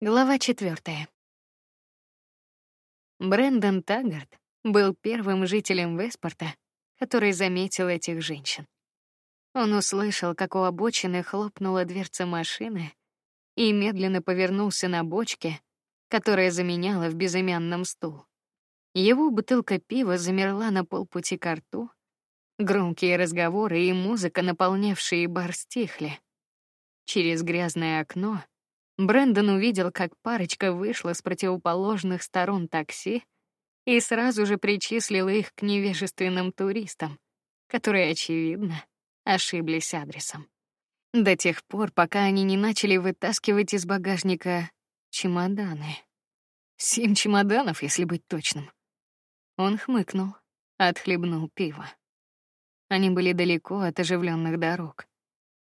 Глава четвертая. Брэндон Таггарт был первым жителем Веспорта, который заметил этих женщин. Он услышал, как у обочины хлопнула дверца машины, и медленно повернулся на бочке, которая заменяла в безымянном стул. Его бутылка пива замерла на полпути к рту. Громкие разговоры и музыка, наполнявшие бар, стихли. Через грязное окно Брэндон увидел, как парочка вышла с противоположных сторон такси и сразу же причислил их к невежественным туристам, которые очевидно ошиблись адресом. До тех пор, пока они не начали вытаскивать из багажника чемоданы. Семь чемоданов, если быть точным. Он хмыкнул, отхлебнул пиво. Они были далеко от оживленных дорог.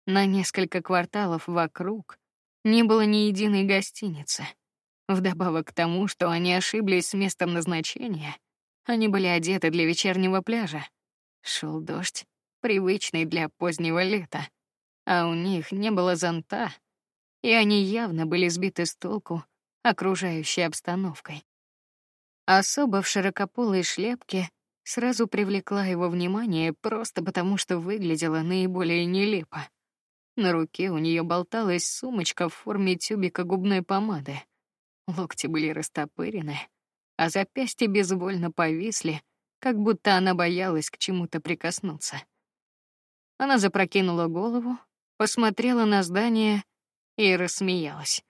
На несколько кварталов вокруг не было ни единой гостиницы. Вдобавок к тому, что они ошиблись с местом назначения, они были одеты для вечернего пляжа. Шел дождь, привычный для позднего лета, а у них не было зонта, и они явно были сбиты с толку окружающей обстановкой. Особо в широкополой шляпке сразу привлекла его внимание просто потому, что выглядела наиболее нелепо. На руке у нее болталась сумочка в форме тюбика губной помады. Локти были растопырены, а запястья безвольно повисли, как будто она боялась к чему-то прикоснуться. Она запрокинула голову, посмотрела на здание и рассмеялась.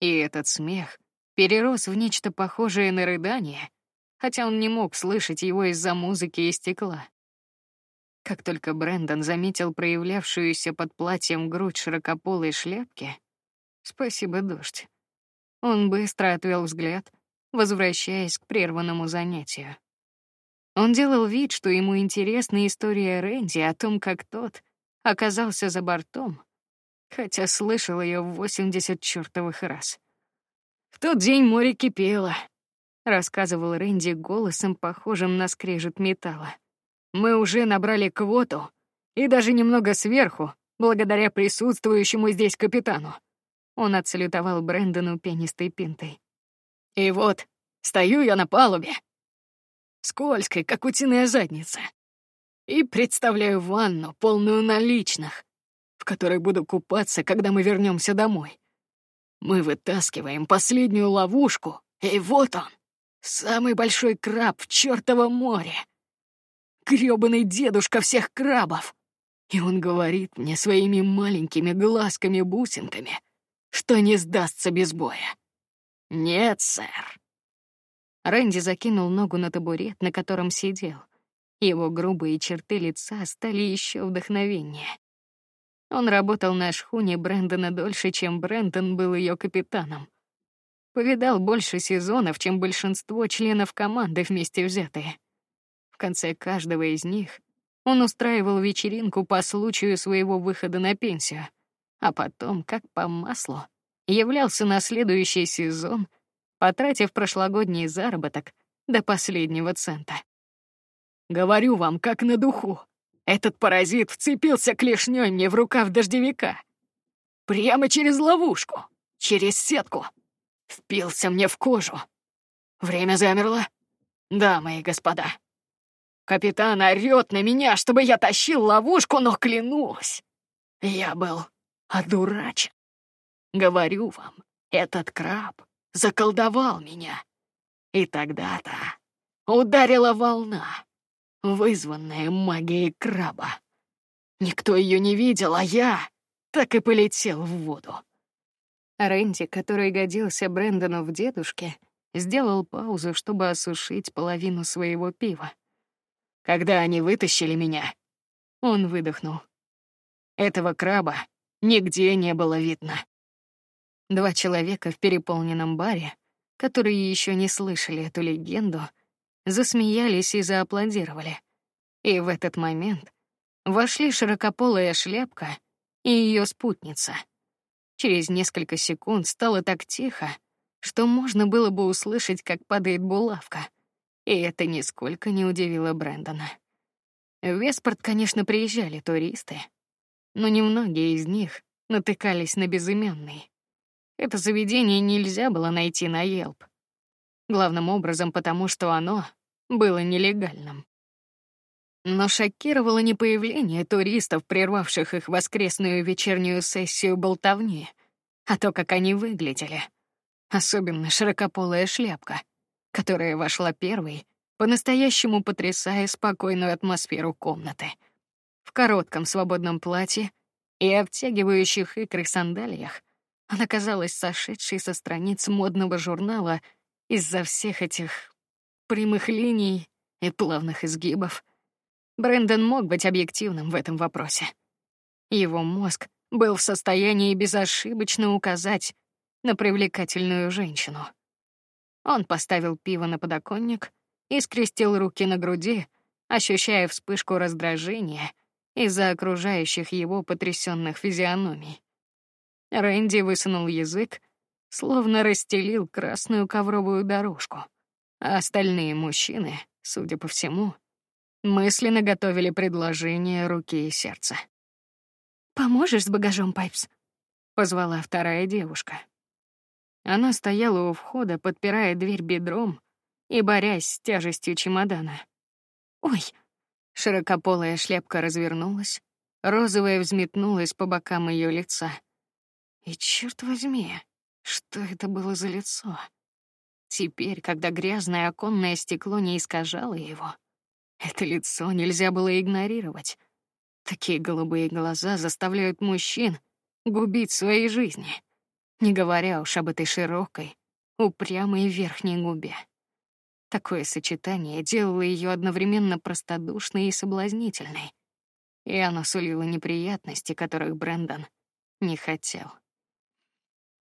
И этот смех перерос в нечто похожее на рыдание, хотя он не мог слышать его из-за музыки и стекла. Как только Брэндон заметил проявлявшуюся под платьем грудь широкополой шляпки, спасибо дождь, он быстро отвел взгляд, возвращаясь к прерванному занятию. Он делал вид, что ему интересна история Рэнди о том, как тот оказался за бортом, хотя слышал ее в восемьдесят чертовых раз. В тот день море кипело, рассказывал Рэнди голосом, похожим на скрежет металла. Мы уже набрали квоту и даже немного сверху, благодаря присутствующему здесь капитану. Он отсалютовал Брэндону пенистой пинтой. И вот, стою я на палубе, скользкой, как утиная задница, и представляю ванну, полную наличных, в которой буду купаться, когда мы вернемся домой. Мы вытаскиваем последнюю ловушку, и вот он, самый большой краб в чёртовом море грёбаный дедушка всех крабов. И он говорит мне своими маленькими глазками-бусинками, что не сдастся без боя. Нет, сэр. Рэнди закинул ногу на табурет, на котором сидел. Его грубые черты лица стали еще вдохновеннее. Он работал на шхуне Брэндона дольше, чем Брэндон был ее капитаном. Повидал больше сезонов, чем большинство членов команды вместе взятые конце каждого из них он устраивал вечеринку по случаю своего выхода на пенсию, а потом, как по маслу, являлся на следующий сезон, потратив прошлогодний заработок до последнего цента. Говорю вам, как на духу. Этот паразит вцепился клешней мне в рукав дождевика. Прямо через ловушку, через сетку. Впился мне в кожу. Время замерло. Да, мои господа, Капитан орёт на меня, чтобы я тащил ловушку, но клянусь, я был одурачен. Говорю вам, этот краб заколдовал меня. И тогда-то ударила волна, вызванная магией краба. Никто ее не видел, а я так и полетел в воду. Рэнди, который годился Брэндону в дедушке, сделал паузу, чтобы осушить половину своего пива. Когда они вытащили меня, он выдохнул. Этого краба нигде не было видно. Два человека в переполненном баре, которые еще не слышали эту легенду, засмеялись и зааплодировали. И в этот момент вошли широкополая шляпка и ее спутница. Через несколько секунд стало так тихо, что можно было бы услышать, как падает булавка — и это нисколько не удивило Брэндона. В Веспорт, конечно, приезжали туристы, но немногие из них натыкались на безымянный. это заведение нельзя было найти на Yelp. Главным образом потому, что оно было нелегальным. Но шокировало не появление туристов, прервавших их воскресную вечернюю сессию болтовни, а то, как они выглядели. Особенно широкополая шляпка, которая вошла первой, по-настоящему потрясая спокойную атмосферу комнаты. В коротком свободном платье и обтягивающих икры сандалиях она казалась сошедшей со страниц модного журнала из-за всех этих прямых линий и плавных изгибов. Брэндон мог быть объективным в этом вопросе. Его мозг был в состоянии безошибочно указать на привлекательную женщину. Он поставил пиво на подоконник и скрестил руки на груди, ощущая вспышку раздражения из-за окружающих его потрясенных физиономий. Рэнди высунул язык, словно расстелил красную ковровую дорожку, а остальные мужчины, судя по всему, мысленно готовили предложение руки и сердца. Поможешь с багажом, Пайпс? позвала вторая девушка. Она стояла у входа, подпирая дверь бедром и борясь с тяжестью чемодана. Ой! Широкополая шляпка развернулась, розовая взметнулась по бокам ее лица. И черт возьми, что это было за лицо? Теперь, когда грязное оконное стекло не искажало его, это лицо нельзя было игнорировать. Такие голубые глаза заставляют мужчин губить свои жизни, не говоря уж об этой широкой, упрямой верхней губе. Такое сочетание делало ее одновременно простодушной и соблазнительной, и оно сулило неприятности, которых Брэндон не хотел.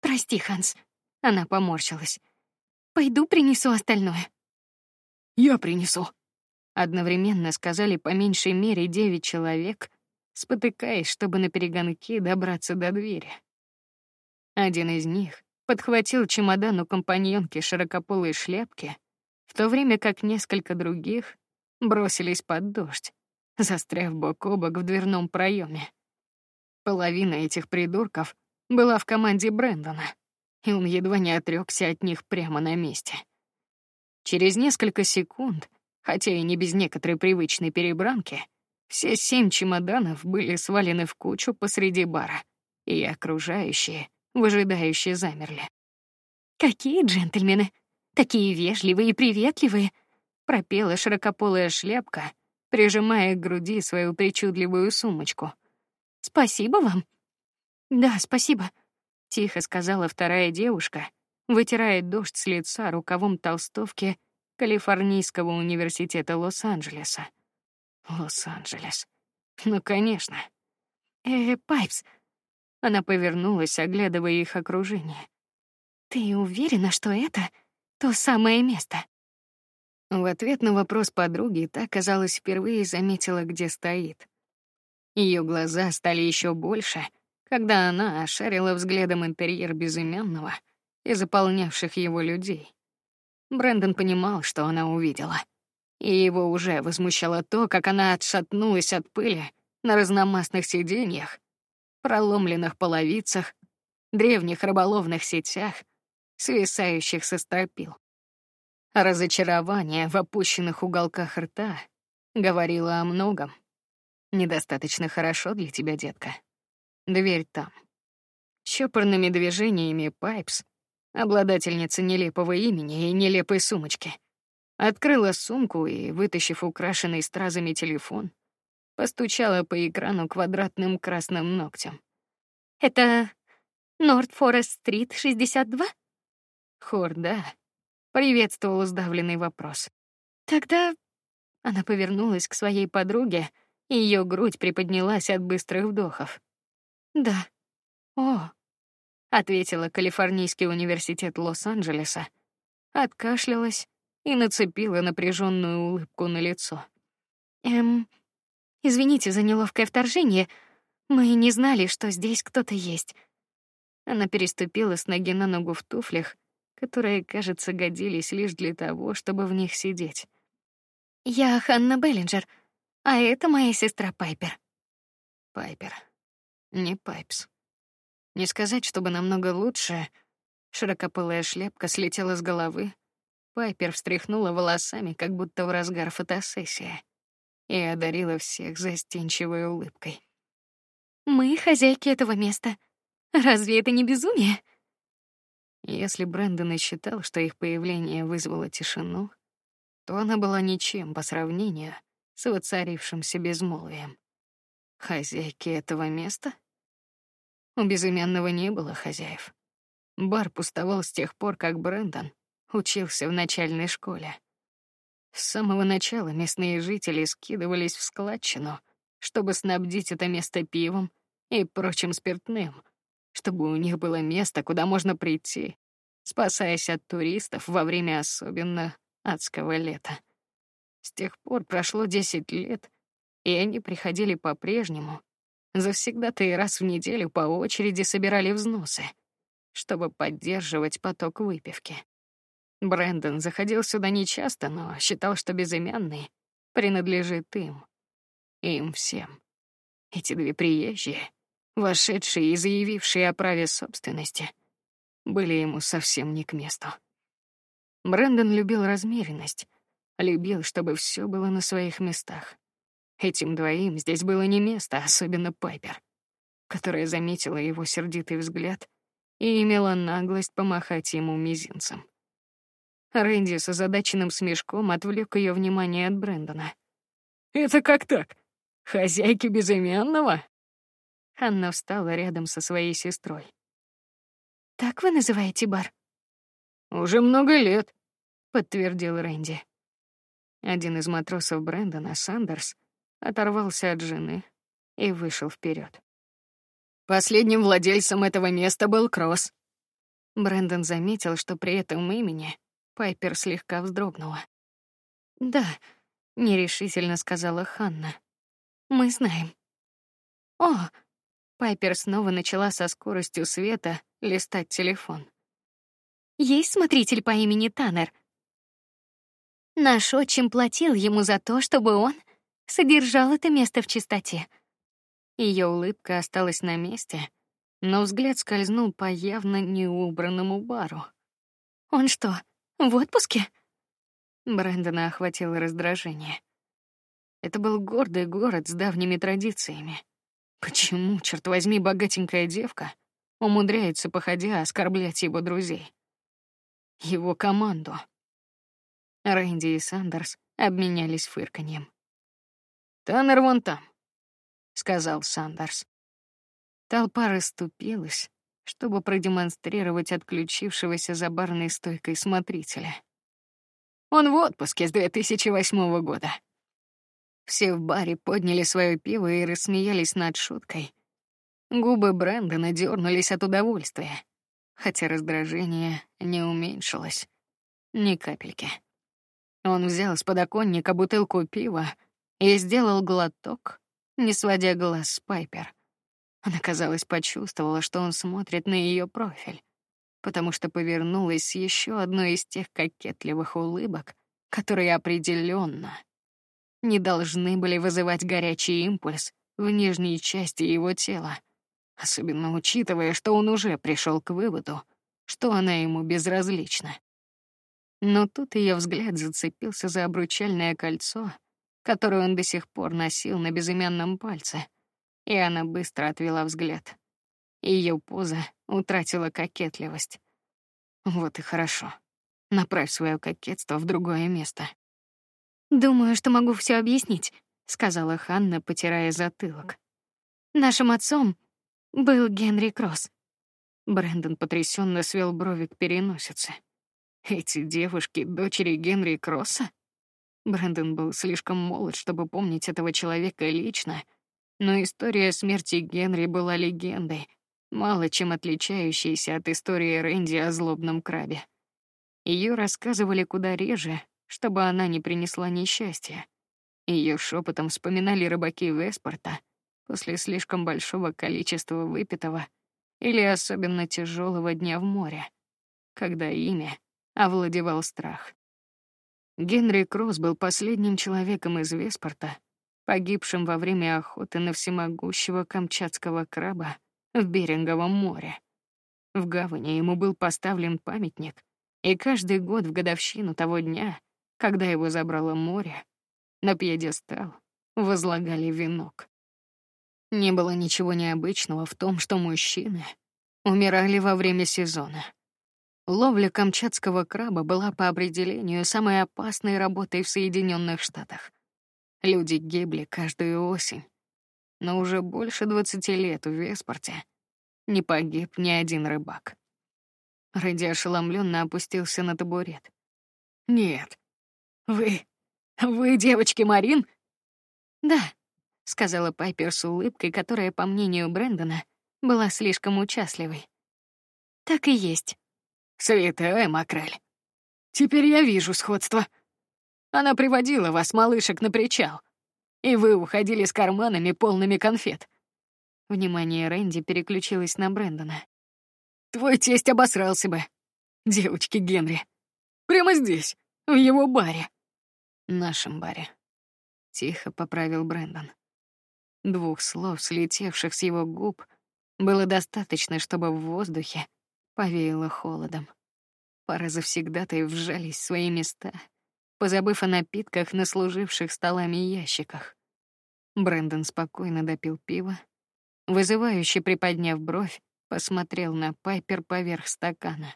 Прости, Ханс. Она поморщилась. Пойду принесу остальное. Я принесу. Одновременно сказали по меньшей мере девять человек, спотыкаясь, чтобы на перегонки добраться до двери. Один из них подхватил чемодан у компаньонки широкополой шляпки, в то время как несколько других бросились под дождь, застряв бок о бок в дверном проеме. Половина этих придурков была в команде Брэндона, и он едва не отрёкся от них прямо на месте. Через несколько секунд, хотя и не без некоторой привычной перебранки, все семь чемоданов были свалены в кучу посреди бара, и окружающие, выжидающие, замерли. Какие джентльмены, такие вежливые и приветливые, пропела широкополая шляпка, прижимая к груди свою причудливую сумочку. Спасибо вам. Да, спасибо, тихо сказала вторая девушка, вытирая дождь с лица рукавом толстовки Калифорнийского университета Лос-Анджелеса. Лос-Анджелес. Ну, конечно. Э, Пайпс. Она повернулась, оглядывая их окружение. Ты уверена, что это то самое место? В ответ на вопрос подруги та, казалось, впервые заметила, где стоит. Ее глаза стали еще больше, когда она ошарила взглядом интерьер безымянного и заполнявших его людей. Брэндон понимал, что она увидела, и его уже возмущало то, как она отшатнулась от пыли на разномастных сиденьях, проломленных половицах, древних рыболовных сетях, свисающих со стропил. Разочарование в опущенных уголках рта говорило о многом. Недостаточно хорошо для тебя, детка. Дверь там. Чопорными движениями Пайпс, обладательница нелепого имени и нелепой сумочки, открыла сумку и, вытащив украшенный стразами телефон, постучала по экрану квадратным красным ногтем. Это Норт Форест Стрит 62? Хор, да. Приветствовал сдавленный вопрос. Тогда она повернулась к своей подруге, и ее грудь приподнялась от быстрых вдохов. Да. О, ответила Калифорнийский университет Лос-Анджелеса, откашлялась и нацепила напряженную улыбку на лицо. Эм, извините за неловкое вторжение. Мы не знали, что здесь кто-то есть. Она переступила с ноги на ногу в туфлях, которые, кажется, годились лишь для того, чтобы в них сидеть. Я Ханна Беллинджер, а это моя сестра Пайпер. Пайпер. Не Пайпс. Не сказать, чтобы намного лучше, Широкополая шляпка слетела с головы. Пайпер встряхнула волосами, как будто в разгар фотосессии, и одарила всех застенчивой улыбкой. Мы хозяйки этого места. Разве это не безумие? Если Брэндон и считал, что их появление вызвало тишину, то она была ничем по сравнению с воцарившимся безмолвием. Хозяйки этого места? У безымянного не было хозяев. Бар пустовал с тех пор, как Брэндон учился в начальной школе. С самого начала местные жители скидывались в складчину, чтобы снабдить это место пивом и прочим спиртным, чтобы у них было место, куда можно прийти, спасаясь от туристов во время особенно адского лета. С тех пор прошло десять лет, и они приходили по-прежнему. Завсегда-то и раз в неделю по очереди собирали взносы, чтобы поддерживать поток выпивки. Брэндон заходил сюда нечасто, но считал, что безымянный принадлежит им, им всем. Эти две приезжие, вошедшие и заявившие о праве собственности, были ему совсем не к месту. Брэндон любил размеренность, любил, чтобы все было на своих местах. Этим двоим здесь было не место, особенно Пайпер, которая заметила его сердитый взгляд и имела наглость помахать ему мизинцем. Рэнди с озадаченным смешком отвлек ее внимание от Брэндона. Это как так? Хозяйки безымянного? Анна встала рядом со своей сестрой. Так вы называете бар? Уже много лет, подтвердил Рэнди. Один из матросов Брэндона, Сандерс, оторвался от жены и вышел вперед. Последним владельцем этого места был Кросс. Брэндон заметил, что при этом имени Пайпер слегка вздрогнула. Да, нерешительно сказала Ханна. Мы знаем. О, Пайпер снова начала со скоростью света листать телефон. Есть смотритель по имени Таннер. Наш отчим платил ему за то, чтобы он содержал это место в чистоте. Ее улыбка осталась на месте, но взгляд скользнул по явно неубранному бару. Он что, в отпуске? Брэндона охватило раздражение. Это был гордый город с давними традициями. Почему, черт возьми, богатенькая девка умудряется, походя, оскорблять его друзей? Его команду. Рэнди и Сандерс обменялись фырканьем. Таннер вон там, сказал Сандерс. Толпа расступилась, чтобы продемонстрировать отключившегося за барной стойкой смотрителя. Он в отпуске с 2008 года. Все в баре подняли свое пиво и рассмеялись над шуткой. Губы Брэндона дернулись от удовольствия, хотя раздражение не уменьшилось ни капельки. Он взял с подоконника бутылку пива и сделал глоток, не сводя глаз с Пайпер. Она, казалось, почувствовала, что он смотрит на ее профиль, потому что повернулась с еще одной из тех кокетливых улыбок, которые определенно не должны были вызывать горячий импульс в нижней части его тела, особенно учитывая, что он уже пришел к выводу, что она ему безразлична. Но тут ее взгляд зацепился за обручальное кольцо, которую он до сих пор носил на безымянном пальце, и она быстро отвела взгляд. Ее поза утратила кокетливость. Вот и хорошо. Направь свое кокетство в другое место. Думаю, что могу все объяснить, сказала Ханна, потирая затылок. Нашим отцом был Генри Кросс. Брэндон потрясенно свел брови к переносице. Эти девушки дочери Генри Кросса? Брэндон был слишком молод, чтобы помнить этого человека лично, но история смерти Генри была легендой, мало чем отличающейся от истории Рэнди о злобном крабе. Ее рассказывали куда реже, чтобы она не принесла несчастья. Ее шепотом вспоминали рыбаки Веспорта после слишком большого количества выпитого или особенно тяжелого дня в море, когда имя овладевал страх. Генри Кросс был последним человеком из Веспорта, погибшим во время охоты на всемогущего камчатского краба в Беринговом море. В гавани ему был поставлен памятник, и каждый год в годовщину того дня, когда его забрало море, на пьедестал возлагали венок. Не было ничего необычного в том, что мужчины умирали во время сезона. Ловля камчатского краба была по определению самой опасной работой в Соединенных Штатах. Люди гибли каждую осень, но уже больше двадцати лет в Веспорте не погиб ни один рыбак. Рэдди ошеломленно опустился на табурет. Нет, вы, вы девочки Марин? Да, сказала Пайпер с улыбкой, которая, по мнению Брэндона, была слишком участливой. Так и есть. Святая Макрель. Теперь я вижу сходство. Она приводила вас, малышек, на причал, и вы уходили с карманами полными конфет. Внимание Рэнди переключилось на Брэндона. Твой тесть обосрался бы, девочки Генри. Прямо здесь, в его баре. Нашем баре. Тихо поправил Брэндон. Двух слов, слетевших с его губ, было достаточно, чтобы в воздухе повеяло холодом. Пара завсегдатаев вжались в свои места, позабыв о напитках на служивших столами ящиках. Брэндон спокойно допил пиво, вызывающе приподняв бровь, посмотрел на Пайпер поверх стакана.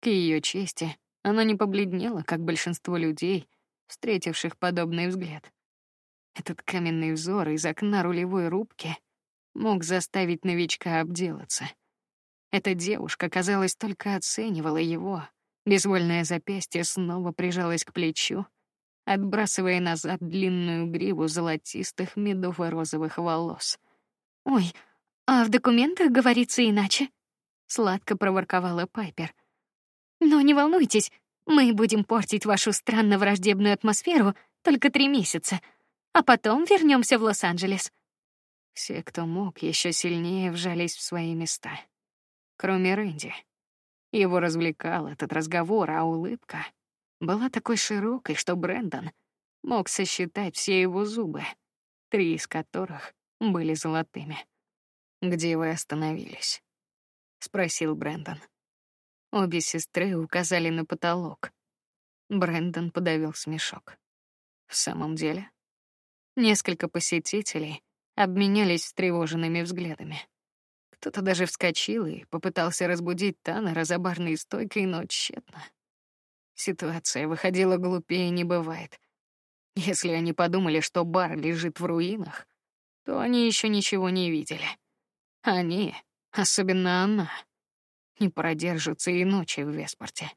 К ее чести, она не побледнела, как большинство людей, встретивших подобный взгляд. Этот каменный взор из окна рулевой рубки мог заставить новичка обделаться. Эта девушка, казалось, только оценивала его. Безвольное запястье снова прижалось к плечу, отбрасывая назад длинную гриву золотистых медово-розовых волос. Ой, а в документах говорится иначе. Сладко проворковала Пайпер. Но не волнуйтесь, мы будем портить вашу странно враждебную атмосферу только три месяца, а потом вернемся в Лос-Анджелес. Все, кто мог, еще сильнее вжались в свои места, кроме Рэнди. Его развлекал этот разговор, а улыбка была такой широкой, что Брэндон мог сосчитать все его зубы, три из которых были золотыми. Где вы остановились? спросил Брэндон. Обе сестры указали на потолок. Брэндон подавил смешок. В самом деле, несколько посетителей обменялись встревоженными взглядами. Кто-то даже вскочил и попытался разбудить Таннера за барной стойкой, но тщетно. Ситуация выходила глупее не бывает. Если они подумали, что бар лежит в руинах, то они еще ничего не видели. Они, особенно она, не продержатся и ночи в Веспорте.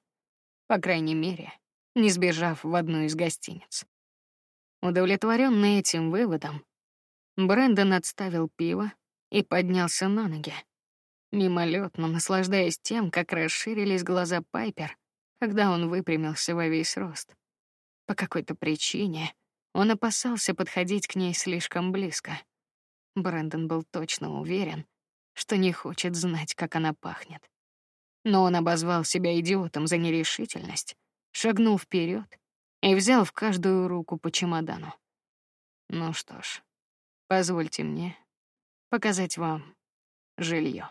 По крайней мере, не сбежав в одну из гостиниц. Удовлетворенный этим выводом, Брэндон отставил пиво и поднялся на ноги, мимолетно наслаждаясь тем, как расширились глаза Пайпер, когда он выпрямился во весь рост. По какой-то причине он опасался подходить к ней слишком близко. Брэндон был точно уверен, что не хочет знать, как она пахнет. Но он обозвал себя идиотом за нерешительность, шагнул вперед и взял в каждую руку по чемодану. Ну что ж, позвольте мне показать вам жилье.